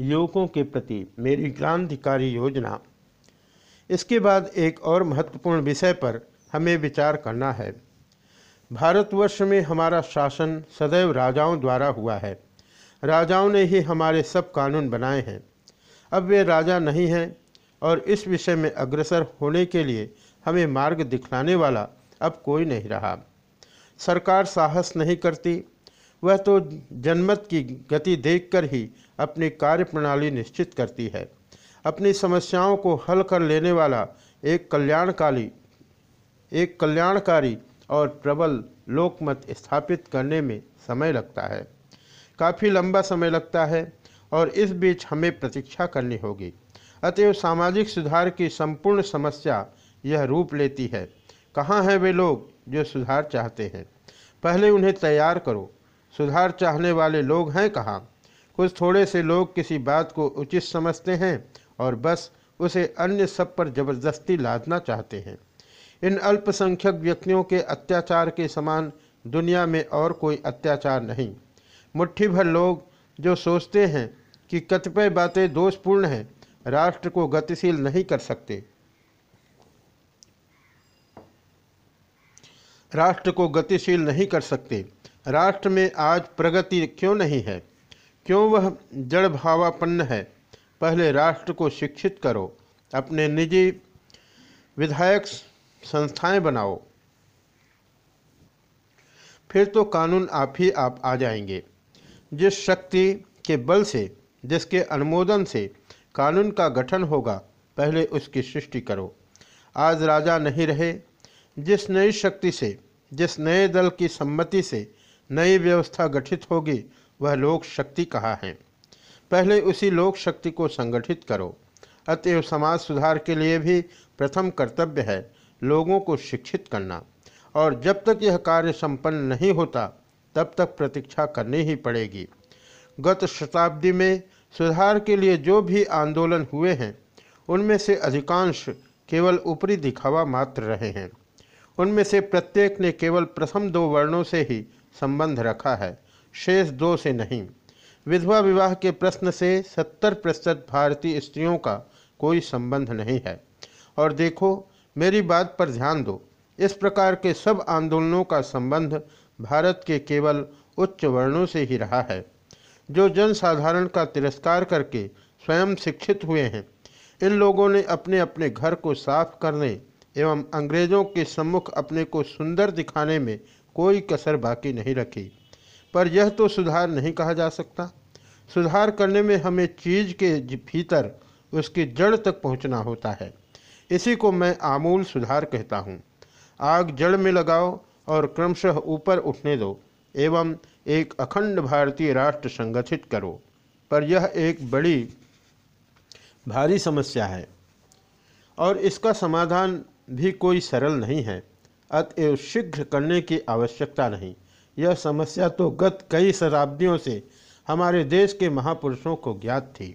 युवकों के प्रति मेरी क्रांतिकारी योजना। इसके बाद एक और महत्वपूर्ण विषय पर हमें विचार करना है। भारतवर्ष में हमारा शासन सदैव राजाओं द्वारा हुआ है। राजाओं ने ही हमारे सब कानून बनाए हैं। अब वे राजा नहीं हैं और इस विषय में अग्रसर होने के लिए हमें मार्ग दिखलाने वाला अब कोई नहीं रहा। सरकार साहस नहीं करती वह तो जनमत की गति देखकर ही अपनी कार्य प्रणाली निश्चित करती है। अपनी समस्याओं को हल कर लेने वाला एक कल्याणकारी एक कल्याणकारी और प्रबल लोकमत स्थापित करने में समय लगता है। काफ़ी लंबा समय लगता है और इस बीच हमें प्रतीक्षा करनी होगी। अतएव सामाजिक सुधार की संपूर्ण समस्या यह रूप लेती है। कहाँ हैं वे लोग जो सुधार चाहते हैं? पहले उन्हें तैयार करो। सुधार चाहने वाले लोग हैं कहाँ? कुछ थोड़े से लोग किसी बात को उचित समझते हैं और बस उसे अन्य सब पर ज़बरदस्ती लादना चाहते हैं। इन अल्पसंख्यक व्यक्तियों के अत्याचार के समान दुनिया में और कोई अत्याचार नहीं। मुट्ठी भर लोग जो सोचते हैं कि कतिपय बातें दोषपूर्ण हैं, राष्ट्र को गतिशील नहीं कर सकते। राष्ट्र को गतिशील नहीं कर सकते। राष्ट्र में आज प्रगति क्यों नहीं है? क्यों वह जड़ भावापन्न है? पहले राष्ट्र को शिक्षित करो, अपने निजी विधायक संस्थाएँ बनाओ। फिर तो कानून आप ही आप आ जाएँगे। जिस शक्ति के बल से, जिसके अनुमोदन से कानून का गठन होगा, पहले उसकी सृष्टि करो। आज राजा नहीं रहे। जिस नई शक्ति से, जिस नए दल की सम्मति से नई व्यवस्था गठित होगी, वह लोक शक्ति कहाँ है? पहले उसी लोक शक्ति को संगठित करो। अतएव समाज सुधार के लिए भी प्रथम कर्तव्य है लोगों को शिक्षित करना। और जब तक यह कार्य संपन्न नहीं होता, तब तक प्रतीक्षा करनी ही पड़ेगी। गत शताब्दी में सुधार के लिए जो भी आंदोलन हुए हैं, उनमें से अधिकांश केवल ऊपरी दिखावा मात्र रहे हैं। उनमें से प्रत्येक ने केवल प्रथम दो वर्णों से ही संबंध रखा है, शेष दो से नहीं। विधवा विवाह के प्रश्न से सत्तर प्रतिशत भारतीय स्त्रियों का कोई संबंध नहीं है। और देखो, मेरी बात पर ध्यान दो। इस प्रकार के सब आंदोलनों का संबंध भारत के केवल उच्च वर्णों से ही रहा है। जो जनसाधारण का तिरस्कार करके स्वयं शिक्षित हुए हैं, इन लोगों ने अपने अपने घर को साफ़ करने एवं अंग्रेज़ों के सम्मुख अपने को सुंदर दिखाने में कोई कसर बाकी नहीं रखी। पर यह तो सुधार नहीं कहा जा सकता। सुधार करने में हमें चीज़ के भीतर उसकी जड़ तक पहुँचना होता है। इसी को मैं आमूल सुधार कहता हूँ। आग जड़ में लगाओ और क्रमशः ऊपर उठने दो, एवं एक अखंड भारतीय राष्ट्र संगठित करो। पर यह एक बड़ी, भारी समस्या है। और इसका समाधान भी कोई सरल नहीं है, अतएव शीघ्र करने की आवश्यकता नहीं। यह समस्या तो गत कई शताब्दियों से हमारे देश के महापुरुषों को ज्ञात थी।